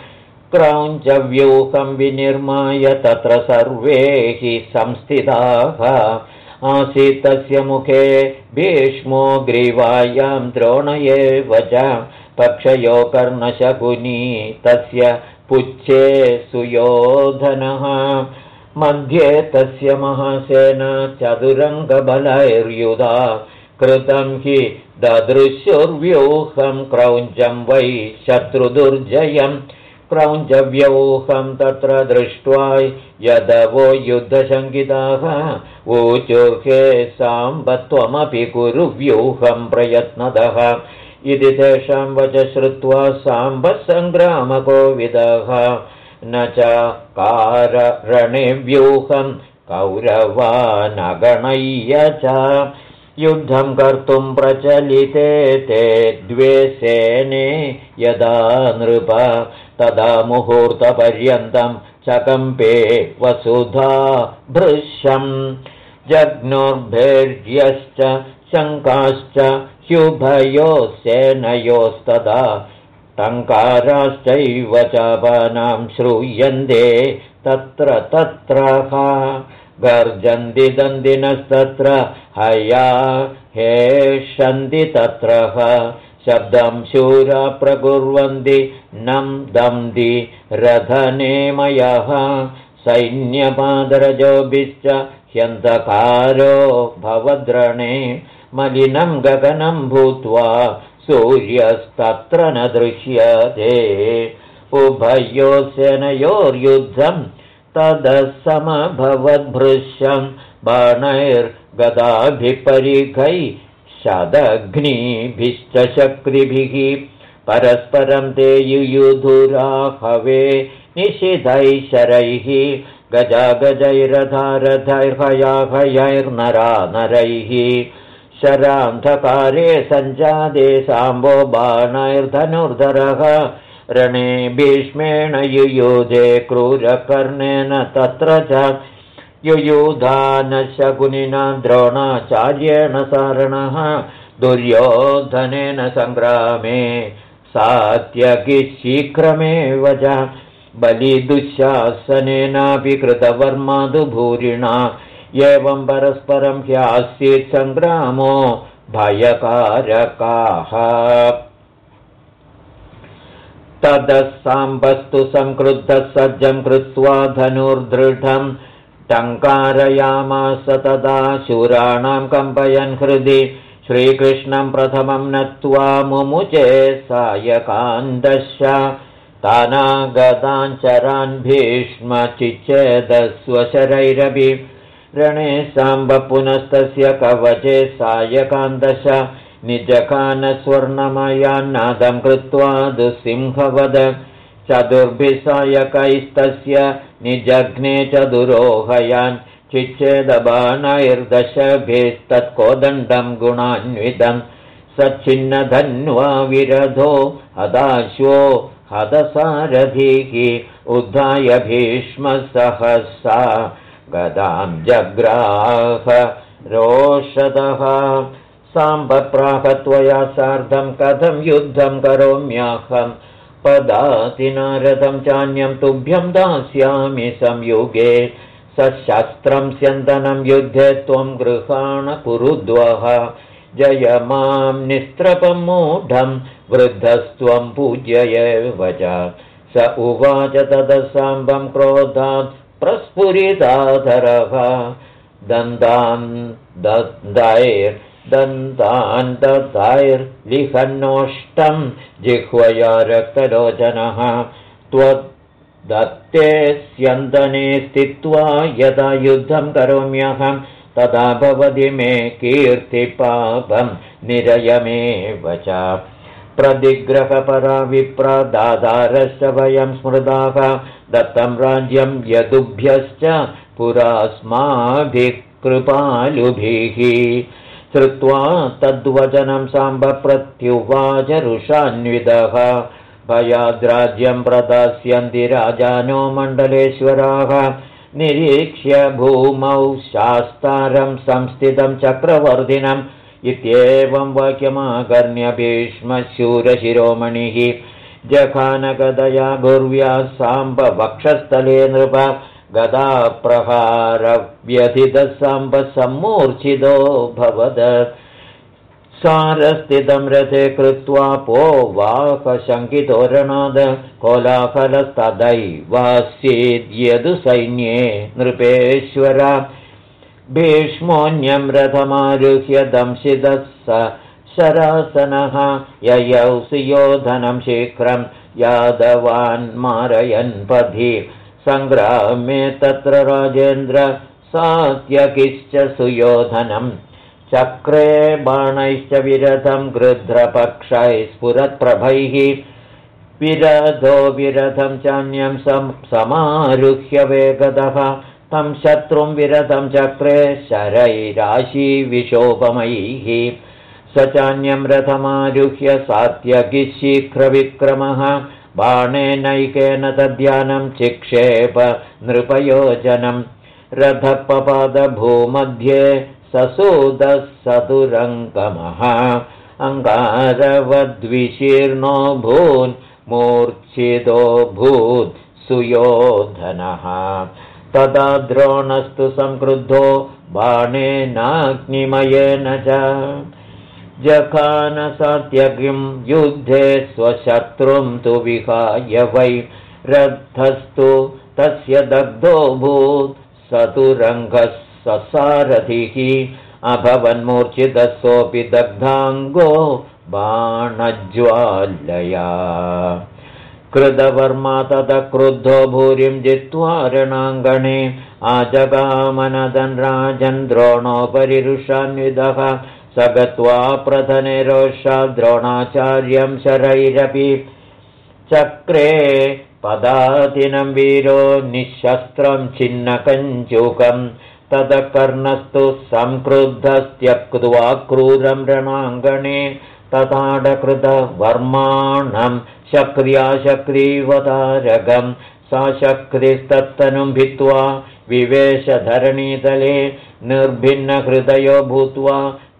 क्रौञ्चव्यूहं विनिर्माय तत्र सर्वे हि संस्थिताः। आसीत् तस्य मुखे भीष्मो ग्रीवायां द्रोण एव च। पक्षयो कर्णशकुनी तस्य पुच्छे सुयोधनः। मध्ये तस्य महासेना चतुरङ्गबलैर्युधा कृतं हि ददृश्युर्व्यूहं क्रौञ्चं वै शत्रुदुर्जयम् क्रौञ्चव्यौहं तत्र दृष्ट्वा यदवो युद्धशङ्किताः ऊचुहे साम्ब त्वमपि कुरु व्यूहं प्रयत्नतः इति तेषां वच श्रुत्वा साम्बसङ्ग्रामकोविदः न च काररणेव्यूहं कौरवानगणय्य च युद्धं कर्तुं प्रचलिते ते द्वे सेने यदा नृप तदा मुहूर्तपर्यन्तं चकम्पे वसुधा भृशम्। जग्नोर्भैर्यश्च शङ्काश्च सेनयोस्तदा टङ्काराश्चैव चापानां श्रूयन्ते तत्र तत्र गर्जन्ति दन्दिनस्तत्र हया हेषन्ति तत्र शब्दं शूरा प्रकुर्वन्ति नं दन्ति रथनेमयः। सैन्यपादरजोभिश्च ह्यन्धकारो भवद्रणे मलिनं गगनं भूत्वा सूर्यस्तत्र न दृश्यते। उभयोसेनयोर्युद्धं तदः समभवद्भृश्यं बाणैर्गदाभिपरिघै शदग्निभिश्च शक्तिभिः परस्परं ते युयुधुराहवे निशिधैः शरैः गजागजैरधारथैर्हयाहयैर्नरा नरैः शरान्धकारे सञ्जाते साम्बो बाणैर्धनुर्धरः रणे भीष्मेण युयुधे क्रूरकर्णेन तत्र च युयुधानशकुनिना द्रोणाचार्येण सारणः दुर्योधनेन सङ्ग्रामे सात्यकिशीघ्रमेव च बलिदुःशासनेनापि कृतवर्मादुभूरिणा एवं परस्परं ह्यासीत् सङ्ग्रामो भयकारकाः ततः साम्बस्तु सङ्क्रुद्धः सज्जं कृत्वा धनुर्दृढम् टङ्कारयामास तदा शूराणां कम्पयन् हृदि श्रीकृष्णं प्रथमं नत्वा मुमुचे सायकान्दश तानागताञ्चरान् भीष्मचिच्छेदस्वशरैरभि रणे साम्ब पुनस्तस्य कवचे सायकान्दश निजकानस्वर्णमयान्नादं कृत्वा दुःसिंहवद चतुर्भिसायकैस्तस्य निजघ्ने चतुरोहयान् चिच्छेदबाणैर्दशभिस्तत्कोदण्डं गुणान्वितं सच्छिन्नधन्वा विरधो हदाश्वो हदसारथिः उद्धाय भीष्मसहसा गदां जग्राह रोषदः साम्बप्राह त्वया सार्धं कथं युद्धं करोम्याहम् पदातिनारथं चान्यं तुभ्यं दास्यामि संयुगे। सशस्त्रं स्यन्दनं युद्धे त्वं गृहाण कुरुद्वः। जय मां निस्त्रपं मूढं वृद्धस्त्वं पूज्ययेव च। स उवाच तदसाम्बं क्रोधात् प्रस्फुरिताधरः। दन्तान् दन्दैर् दन्तान्तैर्लिखन्नोष्टं जिह्वया रक्तलोचनः त्वदत्ते स्यन्दने स्थित्वा यदा युद्धं करोम्यहं तदा भवति मे कीर्तिपापं निरयमेव च प्रदिग्रहपरा विप्रदाधारश्च वयं स्मृताः दत्तं राज्यं यदुभ्यश्च पुरास्माभिः कृपालुभिः श्रुत्वा तद्वचनं साम्ब प्रत्युवाचरुषान्विदः भयाद्राज्यं प्रदास्यन्ति राजानो मण्डलेश्वराः। निरीक्ष्य भूमौ शास्तारं संस्थितं चक्रवर्धिनम् इत्येवं वाक्यमाकर्ण्य भीष्मशूरशिरोमणिः। जखानगदया गुर्व्या साम्ब वक्षस्थले नृप गदाप्रहारव्यथितसम्पसम्मूर्च्छितो भवद। सारस्थितं रथे कृत्वा पो वाकशङ्कितोरणाद कोलाहलस्तदैवास्येद्यदु सैन्ये नृपेश्वर। भीष्मोऽन्यं रथमारुह्य दंशितः स शरासनः ययौ सुयोधनं शीघ्रं यादवान् मारयन् पथि सङ्ग्रामे तत्र राजेन्द्र सात्यकिश्च सुयोधनम्। चक्रे बाणैश्च विरथं गृध्रपक्षैः स्फुरत्प्रभैः। विरधो विरथं चान्यं समारुह्य वेगतः तं शत्रुं विरथं चक्रे शरैराशीविशोपमैः स चान्यं रथमारुह्य सात्यकिः शीघ्रविक्रमः बाणेनैकेन तद्यानं चिक्षेप नृपयोजनं। रथपपादभूमध्ये ससुदः सतुरङ्गमः अङ्गारवद्विशीर्णो भून् मूर्च्छितो भूत् सुयोधनः। तदा द्रोणस्तु संक्रुद्धो बाणेनाग्निमयेन च जखानसात्यग्निं युद्धे स्वशत्रुं तु विहाय वै रद्धस्तु। तस्य दग्धोऽभूत् स तु रङ्गः ससारथिः अभवन्मूर्च्छितसोऽपि दग्धाङ्गो बाणज्वालया। कृतवर्मा ततः क्रुद्धो भूरिं जित्वा रणाङ्गणे आजगामनदन् राजन् द्रोणोपरिरुषान्विदः स गत्वा प्रधने रोषा शरैरपि चक्रे पदातिनं वीरो निःशस्त्रं छिन्नकञ्चुकम् तदकर्णस्तु संक्रुद्धस्त्यक्त्वा क्रूरं रणाङ्गणे तथाडकृतवर्माणं शक्रियाशक्रीवतारगं सा शक्रिस्तत्तनुं भित्त्वा विवेशधरणीतले निर्भिन्नहृदयो भूत्वा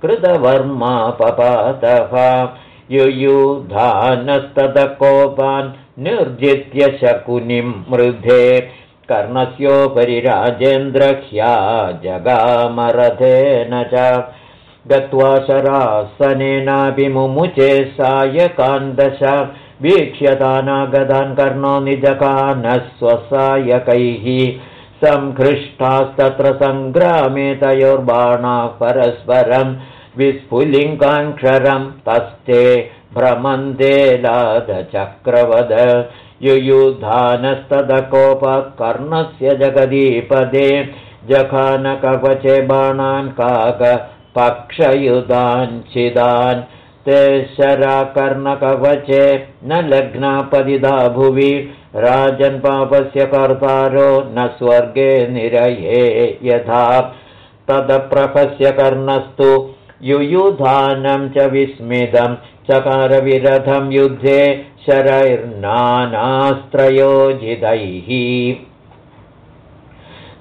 कृतवर्मा पपातः। युयुधानस्तदकोपान् निर्जित्य शकुनिं मृधे। कर्णस्योपरि राजेन्द्रह्या जगामरथेन च। गत्वा शरासनेनापि मुमुचे सायकान्दश। वीक्ष्यतानागतान् कर्णो निजकानः स्वसायकैः सङ्घृष्टास्तत्र सङ्ग्रामे तयोर्बाणाः परस्परं विस्फुलिङ्गाक्षरं तस्ते भ्रमन्ते लादचक्रवद युयुधानस्तदकोपकर्णस्य जगदीपदे जखानकवचे बाणान् काकपक्षयुधान् चिदान् ते शराकर्णकवचे न लग्नापदिदा भुवि राजन्पापस्य कर्तारो न स्वर्गे निरये यथा तदप्रभस्य कर्णस्तु युयुधानं च विस्मितं चकारविरथं युद्धे शरैर्नानास्त्रयोजितैः।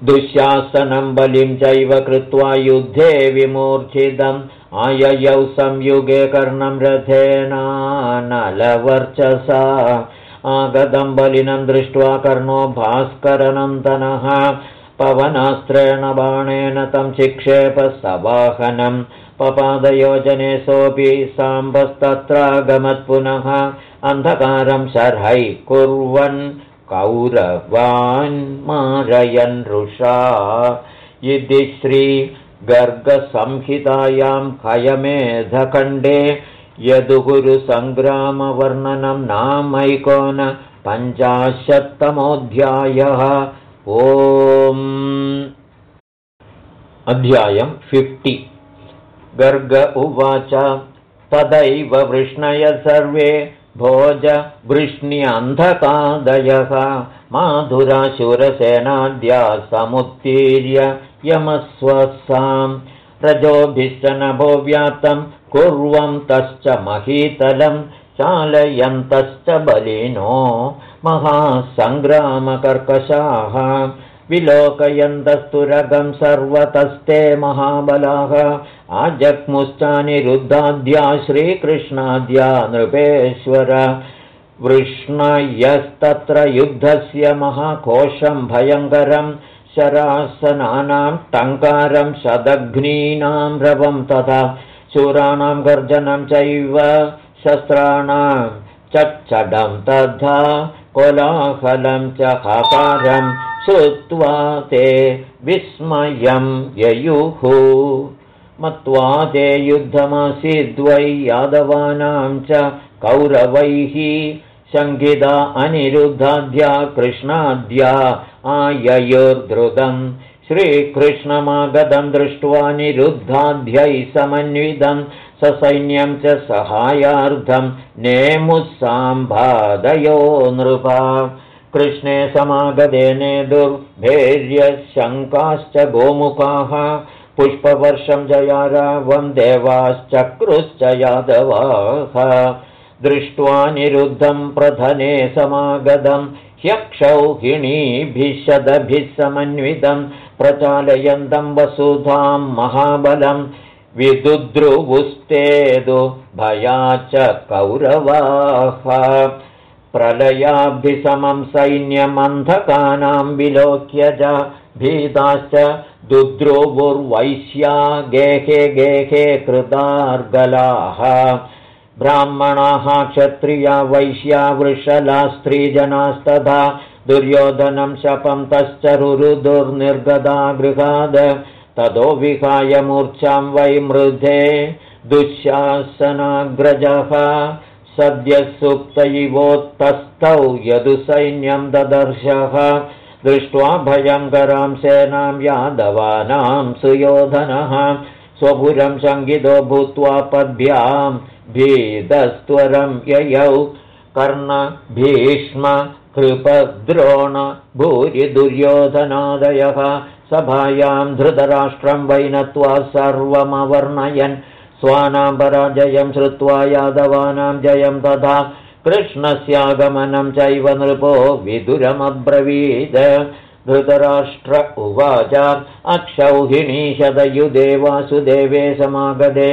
दुःशासनं बलिं चैव कृत्वा युद्धे विमूर्च्छितम् आययौ संयुगे कर्णं रथेनानलवर्चसा। आगतं बलिनं दृष्ट्वा कर्णो भास्करनन्दनः पवनास्त्रेण बाणेन तं चिक्षेप सवाहनम् पपादयोजने सोऽपि साम्बस्तत्रागमत्पुनः अन्धकारं शर्है कुर्वन् कौरवान् मारयन् रुषा इति श्रीगर्गसंहितायां हयमेधखण्डे यदुगुरुसङ्ग्रामवर्णनं नामैकोन पञ्चाशत्तमोऽध्यायः। ओम्। अध्यायं फिफ्टि गर्ग उवाच। तदैव वृष्णय सर्वे भोज वृष्ण्यन्धकादयः। माधुराशुरसेनाद्या समुत्तीर्य यमस्वसां। रजोभिश्च नभो व्याप्तं कुर्वन्तश्च महीतलं चालयन्तश्च बलिनो। महासङ्ग्रामकर्कशाः विलोकयन्तस्तुरगं सर्वतस्ते महाबलाः। आजग्मुश्चानिरुद्धाद्या श्रीकृष्णाद्या नृपेश्वर वृष्णयस्तत्र युद्धस्य महाकोशं भयङ्करं शरासनानां टङ्कारं शदघ्नीनां रवं तथा शूराणां गर्जनं चैव शस्त्राणां चक्षडं तथा कोलाहलं च हाकारम् श्रुत्वा ते विस्मयं ययुः। मत्वा ते युद्धमासीद्वै यादवानां च कौरवैः। शङ्किता अनिरुद्धाद्या कृष्णाद्या आययोर्धृतम् श्रीकृष्णमागतं दृष्ट्वा निरुद्धाद्यै समन्वितं ससैन्यं च सहायार्थं नेमुस्साम्बादयो नृपा। कृष्णे समागदेने दुर्भेर्यशङ्काश्च गोमुखाः। पुष्पवर्षं जयारावं देवाश्चक्रुश्च यादवाः। दृष्ट्वा निरुद्धं प्रधने समागतं ह्यक्षौहिणीभिषदभिः समन्वितं प्रचालयन्तं वसुधां महाबलं विदुद्रुवुस्तेदु भया च कौरवाः। प्रलयाभिसमं सैन्यमन्धकानां विलोक्य च भीताश्च दुद्रुवुर्वैश्या गेहे गेहे कृतार्गलाः ब्राह्मणाः क्षत्रिया वैश्या वृषला स्त्रीजनास्तथा दुर्योधनं शपं तश्च रुरुदुर्निर्गदा गृहाद ततो विहाय मूर्च्छां वै मृधे दुःशासनाग्रजः। सद्यः सुप्तैवोत्तस्थौ यदुसैन्यं ददर्शः। दृष्ट्वा भयङ्करां सेनां यादवानां सुयोधनः। स्वपुरं सङ्गितो भूत्वा पद्भ्यां भीतस्त्वरं ययौ। कर्ण भीष्म कृपद्रोण भूरिदुर्योधनादयः सभायां धृतराष्ट्रं वैनत्वा सर्वमवर्णयन्। स्वानां पराजयं श्रुत्वा यादवानां जयं तथा कृष्णस्यागमनं चैव नृपो विदुरमब्रवीद धृतराष्ट्र उवाच अक्षौहिणीशदयुदे वासुदेवे समागते।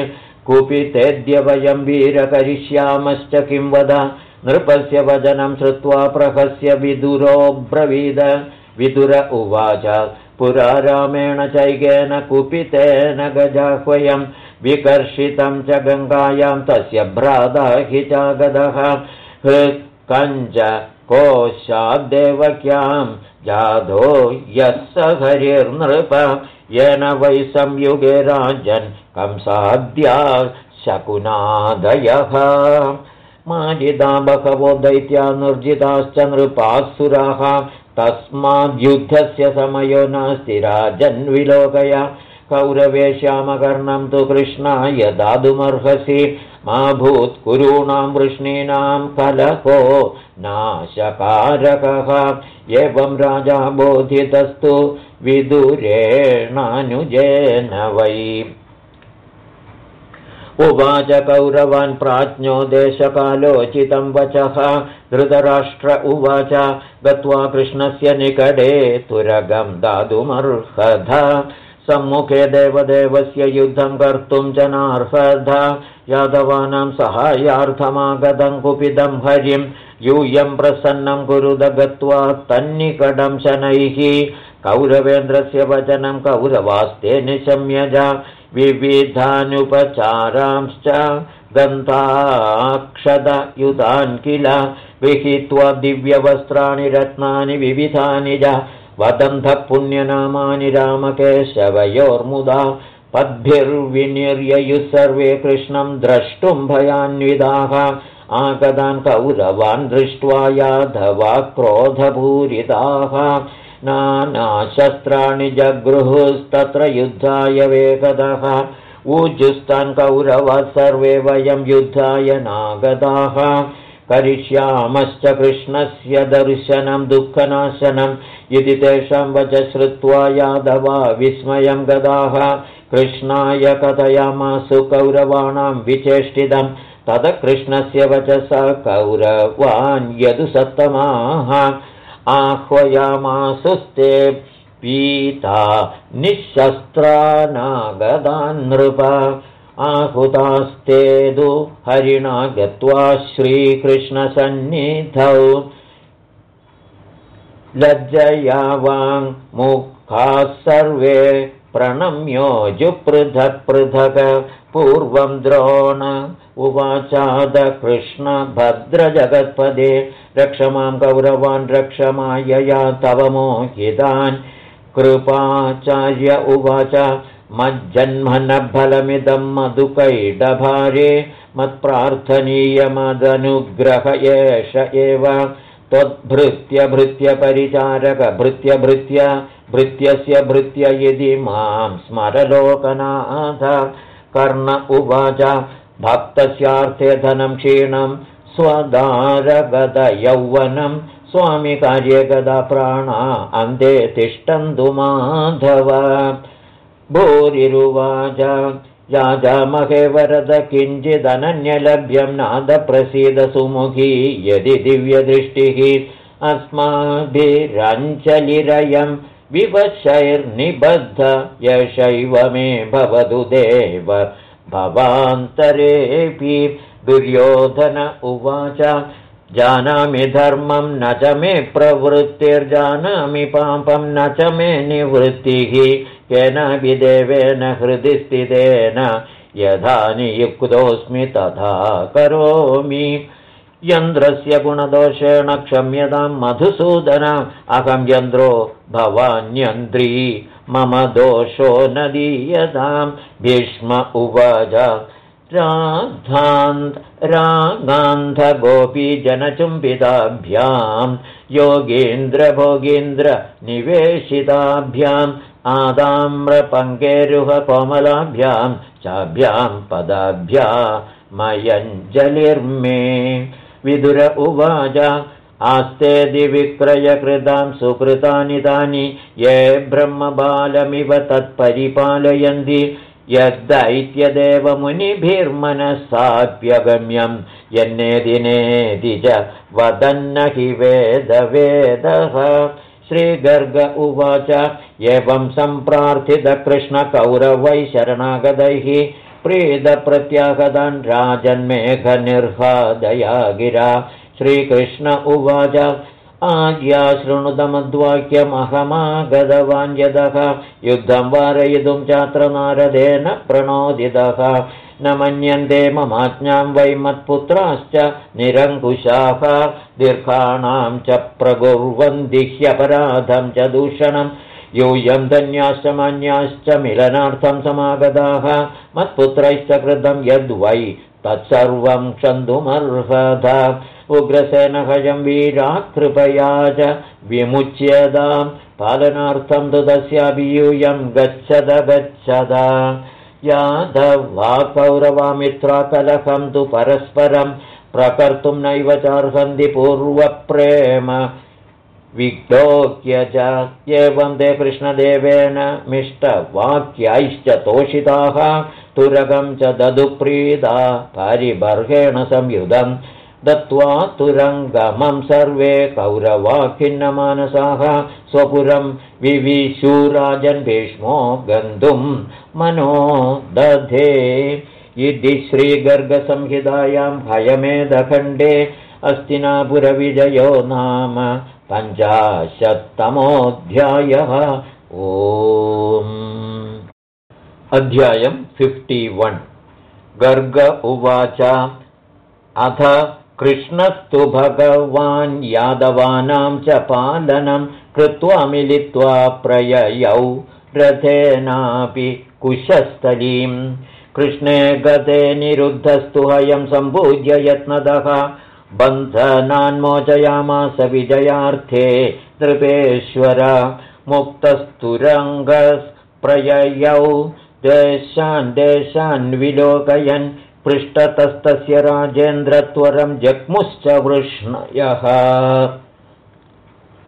कुपितेद्य वयं वीरकरिष्यामश्च किं वद। नृपस्य वचनं श्रुत्वा प्रहस्य विदुरोऽब्रवीद। विदुर उवाच पुरा रामेण चैकेन कुपितेन गजाह्वयं विकर्षितं च गङ्गायां तस्य भ्राता हि चागदः कञ्च कोशाद्देवक्यां जाधो यः स हरिर्नृप येन वै संयुगे राजन् कंसाद्या शकुनादयः। माजिदा बहवो दैत्या निर्जिताश्च नृपासुराः तस्माद्युद्धस्य समयो नास्ति राजन्विलोकय कौरवे श्यामकर्णं तु कृष्णाय दातुमर्हसि मा भूत्कुरूणां वृष्णीनां कलको नाशकारकः। एवं राजा बोधितस्तु विदुरेणानुजेन वै उवाच कौरवान् प्राज्ञो देशकालोचितं वचः। धृतराष्ट्र उवाच गत्वा कृष्णस्य निकटे तुरगं दातुमर्हध सम्मुखे देवदेवस्य युद्धं कर्तुं च नार्हध यादवानां सहायार्थमागतं कुपिदं हरिं। यूयं प्रसन्नं कुरुद गत्वा तन्निकटं शनैः कौरवेन्द्रस्य वचनं कौरवास्ते निशम्यज विविधानुपचारांश्च गन्ताक्षदयुतान् किल विहित्वा दिव्यवस्त्राणि रत्नानि विविधानि च वदन्धः पुण्यनामानि रामकेशवयोर्मुदा पद्भिर्विनिर्ययुः सर्वे कृष्णं द्रष्टुं भयान्विदाः आगदान् कौरवान् दृष्ट्वा याधवा क्रोधपूरिताः नानाशस्त्राणि जगृहुस्तत्र युद्धाय वेगदः। ऊजुस्तान् कौरवः सर्वे वयं युद्धाय नागदाः। करिष्यामश्च कृष्णस्य दर्शनं दुःखनाशनम् इति तेषां वच श्रुत्वा यादवा विस्मयं गदाः। कृष्णाय कथयामासु कौरवाणां विचेष्टितं तद कृष्णस्य वच स कौरवान् यदु सत्तमाः आह्वयामासुस्ते पीता निःशस्त्रा नृप आहुतास्तेदु हरिणा गत्वा श्रीकृष्णसन्निधौ। लज्जया मुखाः सर्वे प्रणम्योजुपृथक् पृथक् पूर्वं द्रोण उवाचाद कृष्णभद्रजगत्पदे रक्ष मां कौरवान् रक्षमायया तव मोहितान्। कृपाचार्य उवाच मज्जन्मनफलमिदं मधुकैडभारे मत्प्रार्थनीयमदनुग्रह एष एव। त्वद्भृत्यभृत्यपरिचारकभृत्यभृत्य भृत्यस्य भृत्य यदि मां स्मरलोकनाथ कर्ण उवाच भक्तस्यार्थे धनं क्षीणं स्वदारगदयौवनं स्वामि कार्ये गदा प्राणा अन्ते तिष्ठन्तु माधव। भूरिरुवाच याजामहे वरद किञ्चिदनन्यलभ्यं नादप्रसीदसुमुखी यदि दिव्यदृष्टिः अस्माभिरञ्चलिरयं विवशैर्निबद्ध यशैव मे भवतु देव। भवान्तरेऽपि दुर्योधन उवाच जानामि धर्मं न च मे प्रवृत्तिर्जानामि पापं न च मे निवृत्तिः येन विदेवेन हृदि स्थितेन यथा नियुक्तोऽस्मि तथा करोमि यन्द्रस्य गुणदोषेण क्षम्यतां मधुसूदन अहं यन्द्रो भवान्यन्द्री मम दोषो न दीयतां भीष्म उवाच राधान्त रागान्धगोपीजनचुम्बिताभ्यां योगीन्द्रभोगीन्द्रनिवेशिताभ्याम् आदाम्रपङ्केरुहकोमलाभ्यां चाभ्यां पदाभ्या मयञ्जलिर्मे विदुर उवाच। आस्ते विक्रयकृतां सुकृतानि तानि ये ब्रह्मबालमिव तत्परिपालयन्ति। यद्दैत्यदेवमुनिभिर्मनसाप्यगम्यं यन्नेदिनेदि च वदन्न हि वेदवेदः। श्रीगर्ग उवाच। एवं सम्प्रार्थितकृष्णकौरवै शरणागतैः प्रीतप्रत्यागतान् राजन्मेघनिर्हादया गिरा श्रीकृष्ण उवाच आज्ञा शृणुतमद्वाक्यमहमागतवान् यदः युद्धं वारयितुं चात्र नारदेन प्रणोदितः। न मन्यन्ते ममाज्ञां वै मत्पुत्राश्च निरङ्कुशाः दीर्घाणां च प्रकुर्वन्दिह्यपराधं च दूषणम् यूयं धन्याश्च मान्याश्च मिलनार्थं समागताः मत्पुत्रैश्च कृतं यद्वै तत्सर्वं क्षन्तुमर्हत उग्रसेनहजं वीराकृपया च विमुच्यतां। पालनार्थं तु तस्यापि यूयं गच्छद गच्छद यादवा कौरवामित्राकलहं तु परस्परं प्रकर्तुं नैव चार्हन्ति पूर्वप्रेम विग्लोक्य च ते कृष्णदेवेन मिष्टवाक्यैश्च तोषिताः तुरगं च ददुप्रीता परिबर्हेण संयुधम् दत्त्वा तुरङ्गमं सर्वे कौरवा खिन्नमानसाः स्वपुरं विविशूराजन् भीष्मो गन्तुं मनो दधे इति श्रीगर्गसंहितायां हयमेधखण्डे अस्तिनापुरविजयो नाम पञ्चाशत्तमोऽध्यायः। ओ अध्यायम् फिफ्टि वन् गर्ग उवाच। अथ कृष्णस्तु भगवान् यादवानां च पालनं कृत्वा मिलित्वा प्रययौ रथेनापि कुशस्थलीं कृष्णे गते निरुद्धस्तु हयं सम्पूज्य यत्नदः बन्धनान्मोचयामास विजयार्थे नृपेश्वर मुक्तस्तुरङ्गप्रययौ देशान् देशान् विलोकयन् पृष्ठतस्तस्य राजेन्द्रत्वरं जग्मुश्च वृष्णयः